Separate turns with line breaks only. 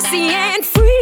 sexy and free.